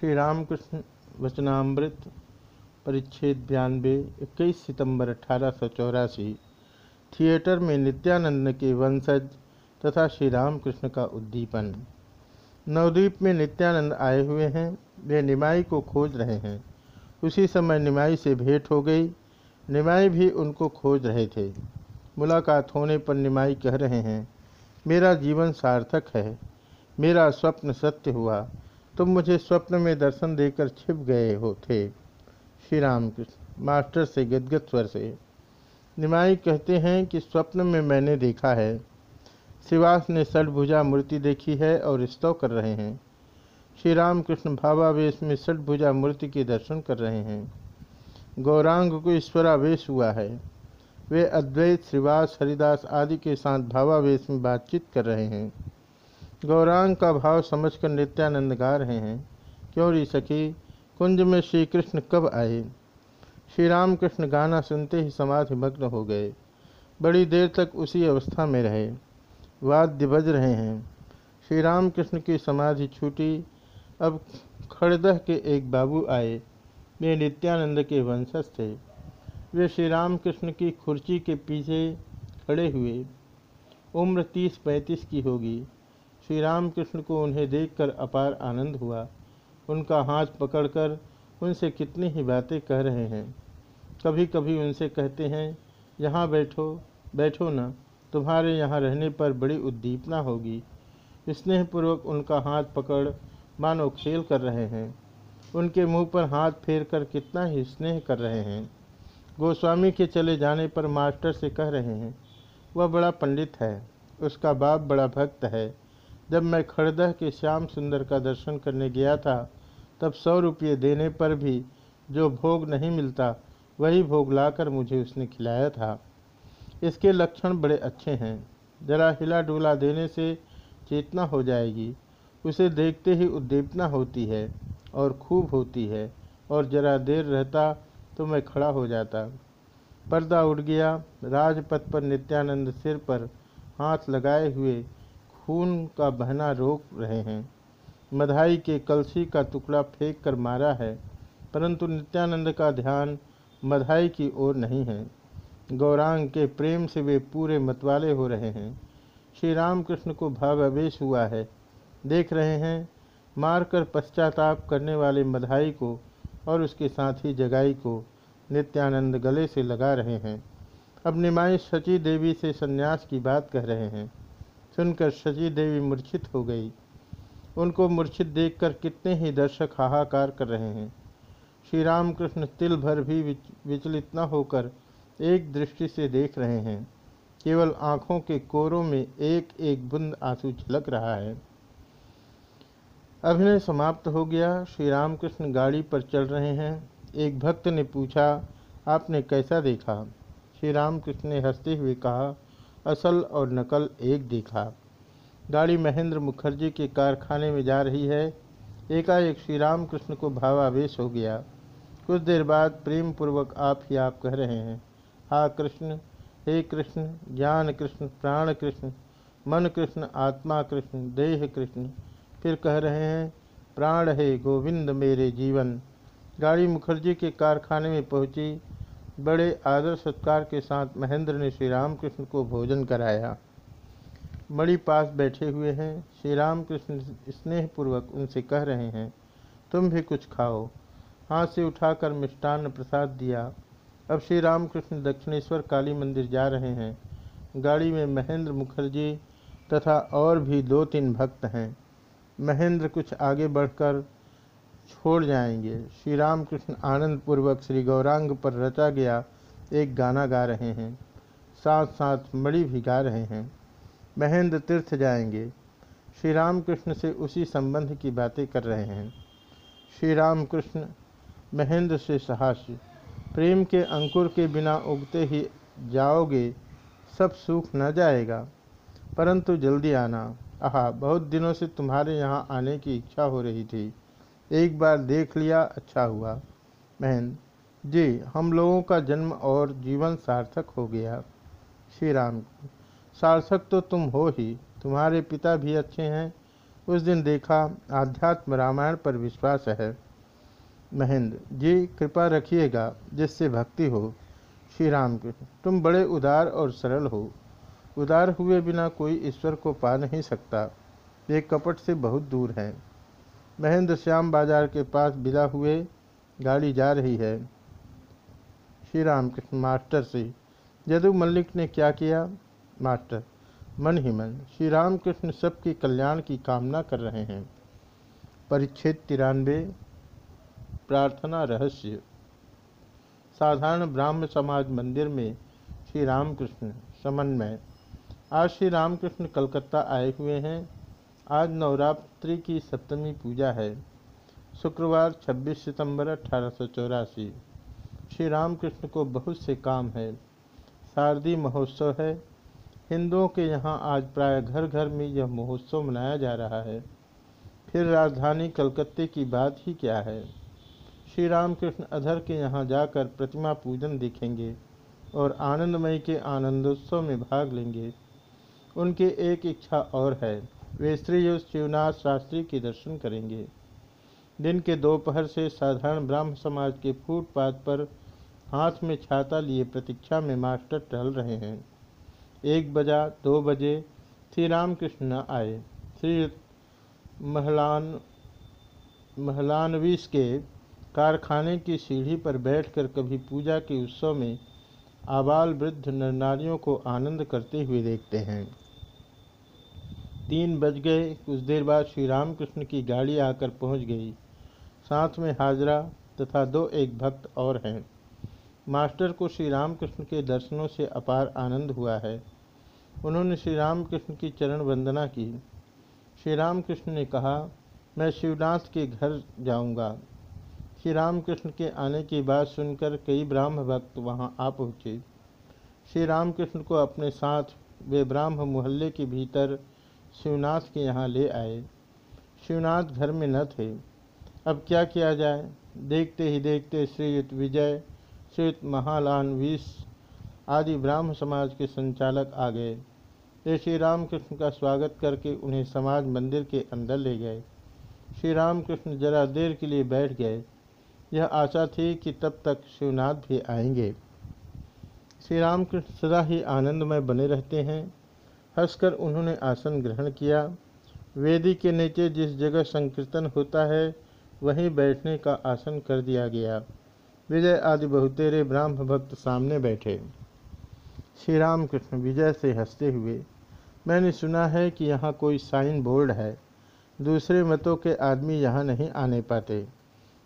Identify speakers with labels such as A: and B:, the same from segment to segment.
A: श्री रामकृष्ण वचनामृत परिच्छेद बयानबे इक्कीस सितंबर अठारह सौ चौरासी, थिएटर में नित्यानंद के वंशज तथा श्री रामकृष्ण का उद्दीपन। नवद्वीप में नित्यानंद आए हुए हैं, वे निमाई को खोज रहे हैं। उसी समय निमाई से भेंट हो गई। निमाई भी उनको खोज रहे थे। मुलाकात होने पर निमाई कह रहे हैं, मेरा जीवन सार्थक है, मेरा स्वप्न सत्य हुआ तुम मुझे स्वप्न में दर्शन देकर छिप गए हो थे श्री राम कृष्ण मास्टर से गदगद स्वर से, निमाई कहते हैं कि स्वप्न में मैंने देखा है। शिवास ने षटभुजा मूर्ति देखी है और स्तव कर रहे हैं। श्री राम कृष्ण भावावेश में षटभुजा मूर्ति के दर्शन कर रहे हैं। गौरांग को ईश्वरावेश हुआ है। वे अद्वैत, श्रीवास, हरिदास आदि के साथ भावावेश में बातचीत कर रहे हैं। गौरांग का भाव समझकर नित्यानंद गा रहे हैं। क्यों री सखी? कुंज में श्री कृष्ण कब आए? श्री राम कृष्ण गाना सुनते ही समाधि मग्न हो गए। बड़ी देर तक उसी अवस्था में रहे। वाद्य बज रहे हैं। श्री राम कृष्ण की समाधि छूटी। अब खड़दह के एक बाबू आए। वे नित्यानंद के वंशज थे। वे श्री राम कृष्ण की खुर्ची के पीछे खड़े हुए। उम्र तीस पैंतीस की होगी। श्री राम कृष्ण को उन्हें देखकर अपार आनंद हुआ। उनका हाथ पकड़कर उनसे कितनी ही बातें कह रहे हैं। कभी कभी उनसे कहते हैं, यहाँ बैठो बैठो ना, तुम्हारे यहाँ रहने पर बड़ी उद्दीपना होगी। स्नेहपूर्वक उनका हाथ पकड़ मानो खेल कर रहे हैं। उनके मुँह पर हाथ फेर कर कितना ही स्नेह कर रहे हैं। गोस्वामी के चले जाने पर मास्टर से कह रहे हैं, वह बड़ा पंडित है, उसका बाप बड़ा भक्त है। जब मैं खड़दह के श्याम सुंदर का दर्शन करने गया था, तब सौ रुपये देने पर भी जो भोग नहीं मिलता, वही भोग लाकर मुझे उसने खिलाया था। इसके लक्षण बड़े अच्छे हैं। जरा हिला डुला देने से चेतना हो जाएगी। उसे देखते ही उद्दीपना होती है और खूब होती है और जरा देर रहता तो मैं खड़ा हो जाता। पर्दा उड़ गया। राजपथ पर नित्यानंद सिर पर हाथ लगाए हुए खून का बहना रोक रहे हैं। मधाई के कलसी का टुकड़ा फेंक कर मारा है, परंतु नित्यानंद का ध्यान मधाई की ओर नहीं है। गौरांग के प्रेम से वे पूरे मतवाले हो रहे हैं। श्री रामकृष्ण को भावावेश हुआ है। देख रहे हैं, मारकर पश्चाताप करने वाले मधाई को और उसके साथी जगाई को नित्यानंद गले से लगा रहे हैं। अब निमाई सची देवी से सन्यास की बात कह रहे हैं। सुनकर शची देवी मूर्छित हो गई। उनको मूर्छित देखकर कितने ही दर्शक हाहाकार कर रहे हैं। श्री रामकृष्ण तिल भर भी विचलित न होकर एक दृष्टि से देख रहे हैं। केवल आँखों के कोरों में एक एक बुंद आँसू झलक रहा है। अभिनय समाप्त हो गया। श्री रामकृष्ण गाड़ी पर चल रहे हैं। एक भक्त ने पूछा, आपने कैसा देखा? श्री रामकृष्ण ने हँसते हुए कहा असल और नकल एक देखा। गाड़ी महेंद्र मुखर्जी के कारखाने में जा रही है। एकाएक श्री राम कृष्ण को भावावेश हो गया। कुछ देर बाद प्रेम पूर्वक आप ही आप कह रहे हैं, हा कृष्ण, हे कृष्ण, ज्ञान कृष्ण, प्राण कृष्ण, मन कृष्ण, आत्मा कृष्ण, देह कृष्ण। फिर कह रहे हैं, प्राण हे गोविंद मेरे जीवन। गाड़ी मुखर्जी के कारखाने में पहुँची। बड़े आदर सत्कार के साथ महेंद्र ने श्री रामकृष्ण को भोजन कराया। मणि पास बैठे हुए हैं। श्री रामकृष्ण स्नेहपूर्वक उनसे कह रहे हैं, तुम भी कुछ खाओ। हाथ से उठाकर मिष्टान्न प्रसाद दिया। अब श्री रामकृष्ण दक्षिणेश्वर काली मंदिर जा रहे हैं। गाड़ी में महेंद्र मुखर्जी तथा और भी दो तीन भक्त हैं। महेंद्र कुछ आगे बढ़कर छोड़ जाएँगे। श्री राम कृष्ण आनंद पूर्वक श्री गौरांग पर रचा गया एक गाना गा रहे हैं। साथ साथ मणि भी गा रहे हैं। महेंद्र तीर्थ जाएँगे। श्री राम कृष्ण से उसी संबंध की बातें कर रहे हैं। श्री राम कृष्ण महेंद्र से सहास्य, प्रेम के अंकुर के बिना उगते ही जाओगे, सब सूख न जाएगा। परंतु जल्दी आना। आहा, बहुत दिनों से तुम्हारे यहाँ आने की इच्छा हो रही थी। एक बार देख लिया अच्छा हुआ। बहन, जी, हम लोगों का जन्म और जीवन सार्थक हो गया। श्री राम, सार्थक तो तुम हो ही, तुम्हारे पिता भी अच्छे हैं। उस दिन देखा, आध्यात्म रामायण पर विश्वास है। महेंद्र, जी, कृपा रखिएगा, जिससे भक्ति हो। श्री राम कृष्ण तुम बड़े उदार और सरल हो। उदार हुए बिना कोई ईश्वर को पा नहीं सकता। ये कपट से बहुत दूर है। महेंद्र श्याम बाज़ार के पास बिला हुए गाड़ी जा रही है। श्री राम कृष्ण मास्टर से, यदु मल्लिक ने क्या किया? मास्टर, मन ही मन, श्री राम कृष्ण सबके कल्याण की कामना कर रहे हैं। परिच्छेद तिरानवे, प्रार्थना रहस्य। साधारण ब्राह्म समाज मंदिर में श्री रामकृष्ण समन्वय। आज श्री रामकृष्ण कलकत्ता आए हुए हैं। आज नवरात्रि की सप्तमी पूजा है। शुक्रवार 26 सितंबर अठारह सौ चौरासी। श्री रामकृष्ण को बहुत से काम है। शारदीय महोत्सव है। हिंदुओं के यहाँ आज प्राय घर घर में यह महोत्सव मनाया जा रहा है। फिर राजधानी कलकत्ते की बात ही क्या है? श्री रामकृष्ण अधर के यहाँ जाकर प्रतिमा पूजन देखेंगे और आनंदमय के आनंदोत्सव में भाग लेंगे। उनकी एक इच्छा और है। वे श्री शिवनाथ शास्त्री के दर्शन करेंगे। दिन के दोपहर से साधारण ब्राह्म समाज के फुटपाथ पर हाथ में छाता लिए प्रतीक्षा में मास्टर टहल रहे हैं। एक बजा, दो बजे, श्री रामकृष्ण आए। श्री महलान, महलानवीस के कारखाने की सीढ़ी पर बैठकर कभी पूजा के उत्सव में आबाल वृद्ध नर नारियों को आनंद करते हुए देखते हैं। तीन बज गए। कुछ देर बाद श्री रामकृष्ण की गाड़ी आकर पहुँच गई। साथ में हाजरा तथा दो एक भक्त और हैं। मास्टर को श्री रामकृष्ण के दर्शनों से अपार आनंद हुआ है। उन्होंने श्री रामकृष्ण की चरण वंदना की। श्री रामकृष्ण ने कहा, मैं शिवनाथ के घर जाऊँगा। श्री रामकृष्ण के आने की बात सुनकर कई ब्राह्म भक्त वहाँ आ पहुँचे। श्री रामकृष्ण को अपने साथ वे ब्राह्म मोहल्ले के भीतर शिवनाथ के यहाँ ले आए। शिवनाथ घर में न थे। अब क्या किया जाए? देखते ही देखते श्रीयुक्त विजय श्रीयुक्त महालान विष आदि ब्राह्म समाज के संचालक आ गए। वे श्री रामकृष्ण का स्वागत करके उन्हें समाज मंदिर के अंदर ले गए। श्री रामकृष्ण जरा देर के लिए बैठ गए। यह आशा थी कि तब तक शिवनाथ भी आएँगे। श्री रामकृष्ण सदा ही आनंदमय बने रहते हैं। हंसकर उन्होंने आसन ग्रहण किया। वेदी के नीचे जिस जगह संकीर्तन होता है, वहीं बैठने का आसन कर दिया गया। विजय आदि बहुतेरे ब्राह्म भक्त सामने बैठे। श्री राम कृष्ण विजय से हँसते हुए, मैंने सुना है कि यहाँ कोई साइन बोर्ड है। दूसरे मतों के आदमी यहाँ नहीं आने पाते।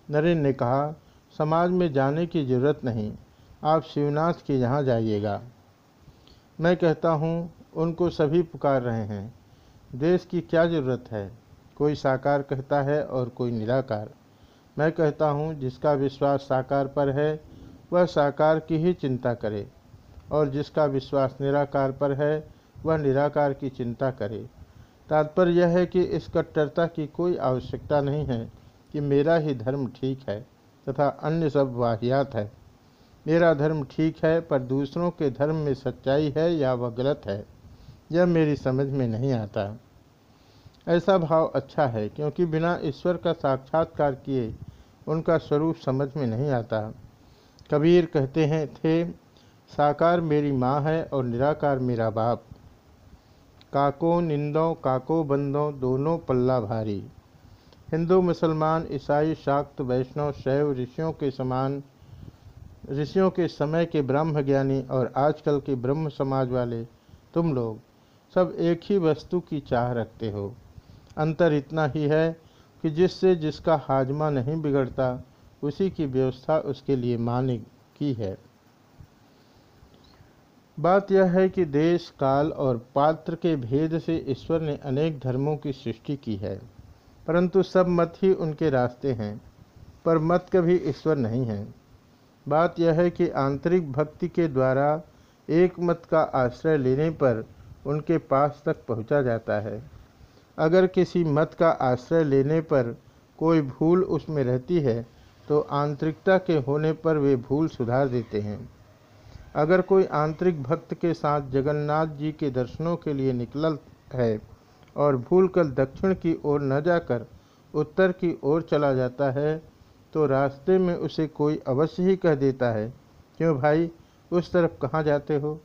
A: नरेंद्र ने कहा, समाज में जाने की ज़रूरत नहीं। आप शिवनाथ के यहाँ जाइएगा। मैं कहता हूँ उनको सभी पुकार रहे हैं। देश की क्या ज़रूरत है? कोई साकार कहता है और कोई निराकार। मैं कहता हूँ, जिसका विश्वास साकार पर है, वह साकार की ही चिंता करे। और जिसका विश्वास निराकार पर है, वह निराकार की चिंता करे। तात्पर्य यह है कि इस कट्टरता की कोई आवश्यकता नहीं है कि मेरा ही धर्म ठीक है तथा अन्य सब वाहियात है। मेरा धर्म ठीक है, पर दूसरों के धर्म में सच्चाई है या वह गलत है? यह मेरी समझ में नहीं आता। ऐसा भाव अच्छा है, क्योंकि बिना ईश्वर का साक्षात्कार किए उनका स्वरूप समझ में नहीं आता। कबीर कहते हैं, थे, साकार मेरी माँ है और निराकार मेरा बाप। काको निंदों, काको बंदों, दोनों पल्ला भारी। हिंदू, मुसलमान, ईसाई, शाक्त, वैष्णव, शैव ऋषियों के समान, ऋषियों के समय के ब्रह्म ज्ञानी और आजकल के ब्रह्म समाज वाले तुम लोग। सब एक ही वस्तु की चाह रखते हो। अंतर इतना ही है कि जिससे जिसका हाजमा नहीं बिगड़ता, उसी की व्यवस्था उसके लिए मान्य की है। बात यह है कि देश, काल और पात्र के भेद से ईश्वर ने अनेक धर्मों की सृष्टि की है, परंतु सब मत ही उनके रास्ते हैं, पर मत कभी ईश्वर नहीं है। बात यह है कि आंतरिक भक्ति के द्वारा एक मत का आश्रय लेने पर उनके पास तक पहुँचा जाता है। अगर किसी मत का आश्रय लेने पर कोई भूल उसमें रहती है तो आंतरिकता के होने पर वे भूल सुधार देते हैं। अगर कोई आंतरिक भक्त के साथ जगन्नाथ जी के दर्शनों के लिए निकल है और भूल भूलकर दक्षिण की ओर न जाकर उत्तर की ओर चला जाता है तो रास्ते में उसे कोई अवश्य ही कह देता है, क्यों भाई, उस तरफ़ कहाँ जाते हो?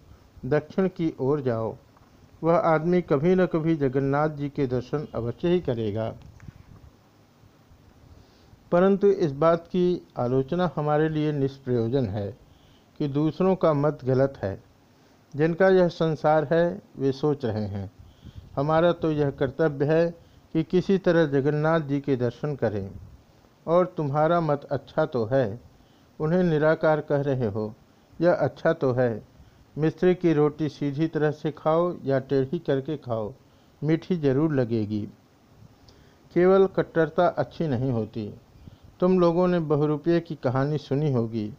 A: दक्षिण की ओर जाओ। वह आदमी कभी न कभी जगन्नाथ जी के दर्शन अवश्य ही करेगा। परंतु इस बात की आलोचना हमारे लिए निष्प्रयोजन है कि दूसरों का मत गलत है। जिनका यह संसार है, वे सोच रहे हैं। हमारा तो यह कर्तव्य है कि किसी तरह जगन्नाथ जी के दर्शन करें। और तुम्हारा मत अच्छा तो है, उन्हें निराकार कह रहे हो, यह अच्छा तो है मिस्त्री की रोटी सीधी तरह से खाओ या टेढ़ी करके खाओ, मीठी ज़रूर लगेगी। केवल कट्टरता अच्छी नहीं होती। तुम लोगों ने बहुरुपये की कहानी सुनी होगी।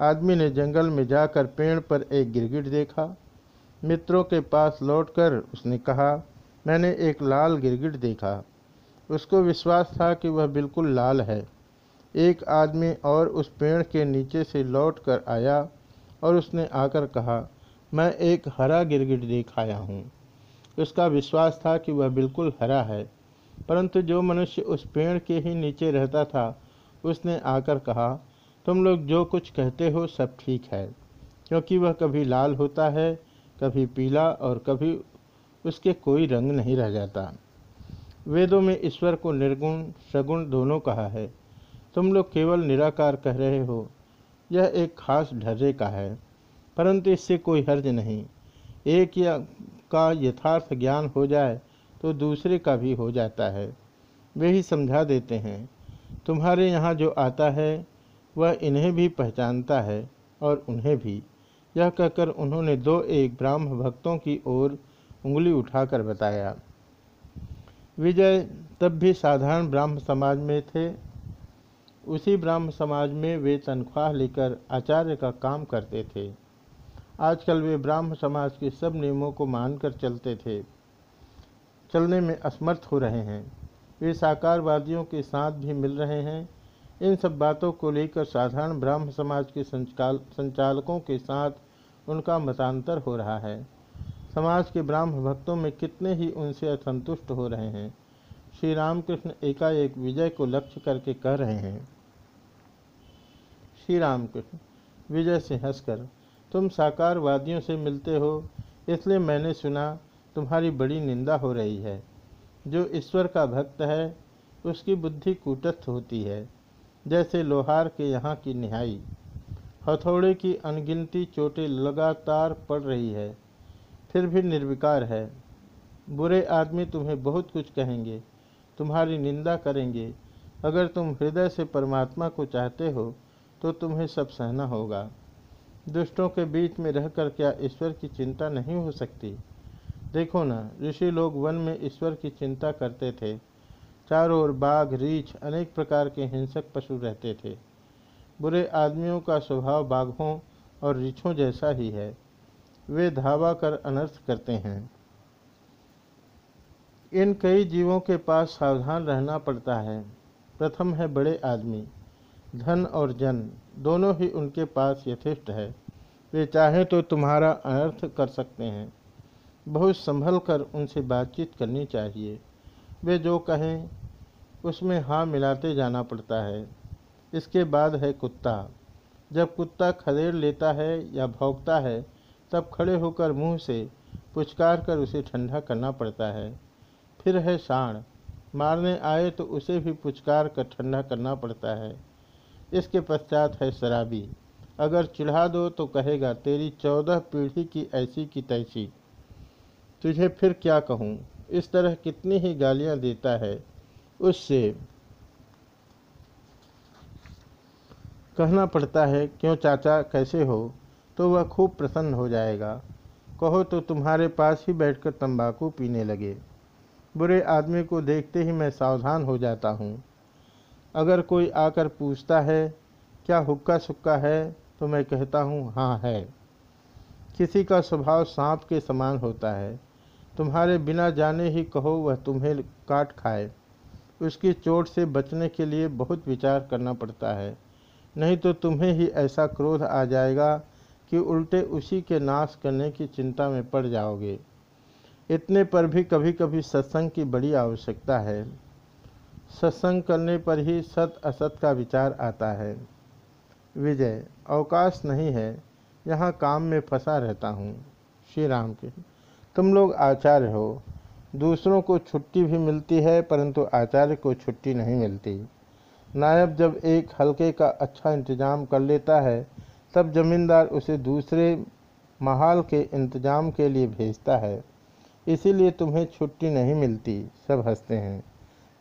A: आदमी ने जंगल में जाकर पेड़ पर एक गिरगिट देखा। मित्रों के पास लौटकर उसने कहा, मैंने एक लाल गिरगिट देखा। उसको विश्वास था कि वह बिल्कुल लाल है। एक आदमी और उस पेड़ के नीचे से लौट कर आया और उसने आकर कहा, मैं एक हरा गिरगिट देख आया हूँ। उसका विश्वास था कि वह बिल्कुल हरा है, परंतु जो मनुष्य उस पेड़ के ही नीचे रहता था, उसने आकर कहा, तुम लोग जो कुछ कहते हो सब ठीक है, क्योंकि वह कभी लाल होता है, कभी पीला और कभी उसके कोई रंग नहीं रह जाता। वेदों में ईश्वर को निर्गुण, सगुण दोनों कहा है। तुम लोग केवल निराकार कह रहे हो यह एक खास ढर्रे का है, परंतु इससे कोई हर्ज नहीं। एक या का यथार्थ ज्ञान हो जाए तो दूसरे का भी हो जाता है। वे ही समझा देते हैं, तुम्हारे यहाँ जो आता है, वह इन्हें भी पहचानता है और उन्हें भी। यह कहकर उन्होंने दो एक ब्राह्म भक्तों की ओर उंगली उठाकर बताया। विजय तब भी साधारण ब्राह्म समाज में थे उसी ब्राह्म समाज में वे तनख्वाह लेकर आचार्य का काम करते थे। आजकल वे ब्राह्म समाज के सब नियमों को मानकर चलते थे। चलने में असमर्थ हो रहे हैं। वे साकारवादियों के साथ भी मिल रहे हैं। इन सब बातों को लेकर साधारण ब्राह्म समाज के संचालकों के साथ उनका मतांतर हो रहा है। समाज के ब्राह्म भक्तों में कितने ही उनसे असंतुष्ट हो रहे हैं। श्री रामकृष्ण एकाएक विजय को लक्ष्य करके कह रहे हैं। श्री रामकृष्ण, विजय से हंसकर तुम साकारवादियों से मिलते हो, इसलिए मैंने सुना तुम्हारी बड़ी निंदा हो रही है। जो ईश्वर का भक्त है, उसकी बुद्धि कूटस्थ होती है, जैसे लोहार के यहाँ की निहाई। हथौड़े की अनगिनती चोटें लगातार पड़ रही है, फिर भी निर्विकार है। बुरे आदमी तुम्हें बहुत कुछ कहेंगे, तुम्हारी निंदा करेंगे, अगर तुम हृदय से परमात्मा को चाहते हो तो तुम्हें सब सहना होगा। दुष्टों के बीच में रहकर क्या ईश्वर की चिंता नहीं हो सकती? देखो ना, ऋषि लोग वन में ईश्वर की चिंता करते थे। चारों ओर बाघ, रीछ, अनेक प्रकार के हिंसक पशु रहते थे। बुरे आदमियों का स्वभाव बाघों और रीछों जैसा ही है। वे धावा कर अनर्थ करते हैं। इन कई जीवों के पास सावधान रहना पड़ता है। प्रथम है बड़े आदमी। धन और जन, दोनों ही उनके पास यथेष्ट है। वे चाहें तो तुम्हारा अनर्थ कर सकते हैं। बहुत संभल कर उनसे बातचीत करनी चाहिए। वे जो कहें, उसमें हाँ मिलाते जाना पड़ता है। इसके बाद है कुत्ता। जब कुत्ता खदेड़ लेता है या भौंकता है, तब खड़े होकर मुँह से पुचकार कर उसे ठंडा करना पड़ता है। फिर है साण। मारने आए तो उसे भी पुचकार कर ठंडा करना पड़ता है। इसके पश्चात है शराबी। अगर चिढ़ा दो तो कहेगा, तेरी चौदह पीढ़ी की ऐसी की तैसी। तुझे फिर क्या कहूँ? इस तरह कितनी ही गालियाँ देता है। उससे कहना पड़ता है, क्यों चाचा, कैसे हो? तो वह खूब प्रसन्न हो जाएगा। कहो तो तुम्हारे पास ही बैठकर तंबाकू पीने लगे। बुरे आदमी को देखते ही मैं सावधान हो जाता हूँ। अगर कोई आकर पूछता है, क्या हुक्का सुक्का है? तो मैं कहता हूँ हाँ है। किसी का स्वभाव सांप के समान होता है। तुम्हारे बिना जाने ही कहो, वह तुम्हें काट खाए। उसकी चोट से बचने के लिए बहुत विचार करना पड़ता है। नहीं तो तुम्हें ही ऐसा क्रोध आ जाएगा कि उल्टे उसी के नाश करने की चिंता में पड़ जाओगे। इतने पर भी कभी कभी सत्संग की बड़ी आवश्यकता है। सत्संग करने पर ही सत असत का विचार आता है। विजय, अवकाश नहीं है, यहाँ काम में फंसा रहता हूँ। श्री राम के, तुम लोग आचार्य हो। दूसरों को छुट्टी भी मिलती है, परंतु आचार्य को छुट्टी नहीं मिलती। नायब जब एक हल्के का अच्छा इंतज़ाम कर लेता है, तब जमींदार उसे दूसरे महाल के इंतज़ाम के लिए भेजता है। इसीलिए तुम्हें छुट्टी नहीं मिलती, सब हँसते हैं।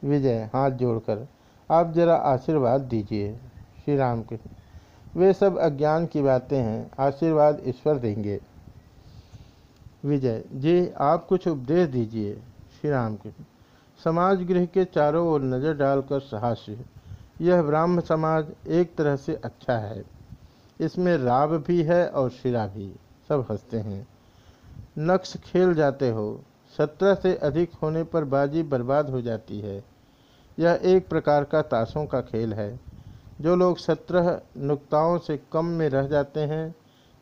A: विजय, हाथ जोड़कर, आप जरा आशीर्वाद दीजिए, श्री राम के वे सब अज्ञान की बातें हैं, आशीर्वाद ईश्वर देंगे। विजय, जी, आप कुछ उपदेश दीजिए, श्री राम के समाज गृह के चारों ओर नज़र डालकर सहास्य। यह ब्राह्म समाज एक तरह से अच्छा है। इसमें राव भी है और शिरा भी, सब हँसते हैं। नक्श खेल जाते हो सत्रह से अधिक होने पर बाजी बर्बाद हो जाती है। यह एक प्रकार का ताशों का खेल है। जो लोग सत्रह नुक्ताओं से कम में रह जाते हैं,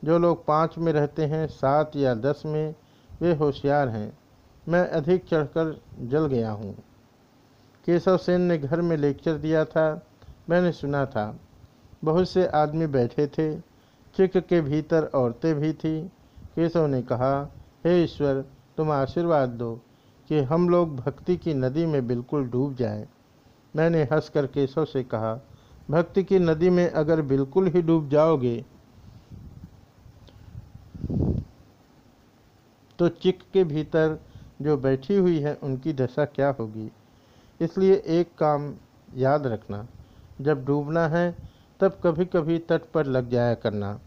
A: जो लोग पाँच में रहते हैं, सात या दस में, वे होशियार हैं। मैं अधिक चढ़कर जल गया हूँ। केशव सेन ने घर में लेक्चर दिया था। मैंने सुना था। बहुत से आदमी बैठे थे। चिक के भीतर औरतें भी थीं। केशव ने कहा, हे ईश्वर तुम आशीर्वाद दो कि हम लोग भक्ति की नदी में बिल्कुल डूब जाएँ। मैंने हंसकर केशव से कहा, भक्ति की नदी में अगर बिल्कुल ही डूब जाओगे तो चिक के भीतर जो बैठी हुई है, उनकी दशा क्या होगी? इसलिए एक काम याद रखना, जब डूबना है, तब कभी कभी तट पर लग जाया करना।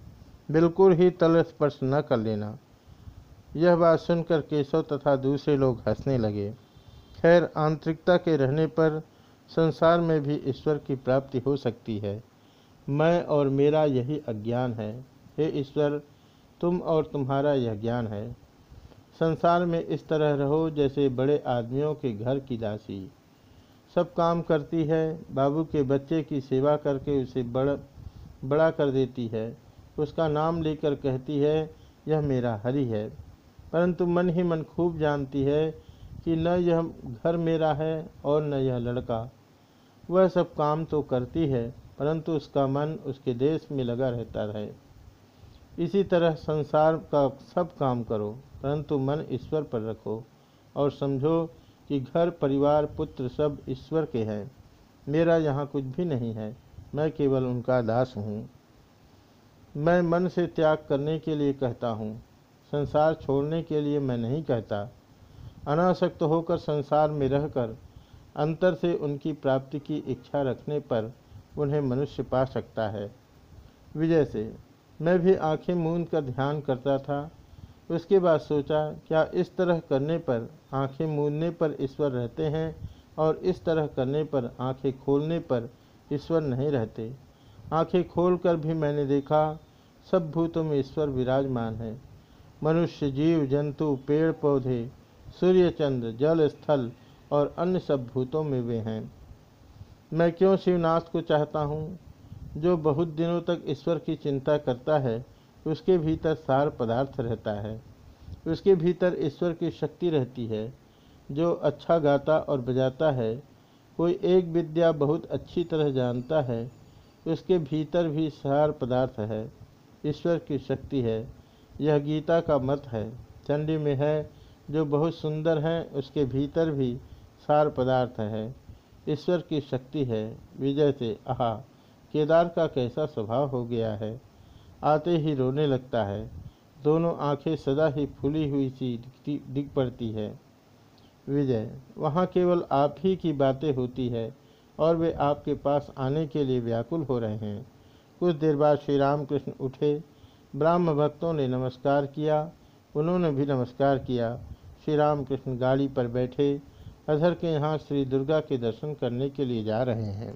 A: बिल्कुल ही तल स्पर्श न कर लेना। यह बात सुनकर केशव तथा दूसरे लोग हंसने लगे। खैर, आंतरिकता के रहने पर संसार में भी ईश्वर की प्राप्ति हो सकती है। मैं और मेरा यही अज्ञान है। हे ईश्वर, तुम और तुम्हारा यह ज्ञान है। संसार में इस तरह रहो जैसे बड़े आदमियों के घर की दासी। सब काम करती है, बाबू के बच्चे की सेवा करके उसे बड़, बड़ा कर देती है। उसका नाम लेकर कहती है, यह मेरा हरि है। परंतु मन ही मन खूब जानती है कि न यह घर मेरा है और न यह लड़का। वह सब काम तो करती है, परंतु उसका मन उसके देश में लगा रहता है। इसी तरह संसार का सब काम करो, परंतु मन ईश्वर पर रखो और समझो कि घर, परिवार, पुत्र सब ईश्वर के हैं। मेरा यहाँ कुछ भी नहीं है, मैं केवल उनका दास हूँ। मैं मन से त्याग करने के लिए कहता हूँ संसार छोड़ने के लिए मैं नहीं कहता। अनासक्त होकर संसार में रहकर, अंतर से उनकी प्राप्ति की इच्छा रखने पर उन्हें मनुष्य पा सकता है। विजय से, मैं भी आँखें मूंद कर ध्यान करता था। उसके बाद सोचा, क्या इस तरह करने पर आँखें मूंदने पर ईश्वर रहते हैं और इस तरह करने पर आँखें खोलने पर ईश्वर नहीं रहते? आँखें खोलकर भी मैंने देखा, सब भूतों में ईश्वर विराजमान है। मनुष्य, जीव, जंतु, पेड़, पौधे, सूर्य, चंद्र, जल, स्थल और अन्य सब भूतों में वे हैं। मैं क्यों शिवनाथ को चाहता हूँ? जो बहुत दिनों तक ईश्वर की चिंता करता है, उसके भीतर सार पदार्थ रहता है। उसके भीतर ईश्वर की शक्ति रहती है, जो अच्छा गाता और बजाता है। कोई एक विद्या बहुत अच्छी तरह जानता है, उसके भीतर भी सार पदार्थ है। ईश्वर की शक्ति है। यह गीता का मत है। चंडी में है, जो बहुत सुंदर है, उसके भीतर भी सार पदार्थ है। ईश्वर की शक्ति है, विजय से, आहा, केदार का कैसा स्वभाव हो गया है? आते ही रोने लगता है। दोनों आँखें सदा ही फूली हुई सी दिख पड़ती है। विजय, वहाँ केवल आप ही की बातें होती है, और वे आपके पास आने के लिए व्याकुल हो रहे हैं। कुछ देर बाद श्री रामकृष्ण उठे ब्राह्म भक्तों ने नमस्कार किया। उन्होंने भी नमस्कार किया। श्री राम कृष्ण गाड़ी पर बैठे अधर के यहाँ श्री दुर्गा के दर्शन करने के लिए जा रहे हैं।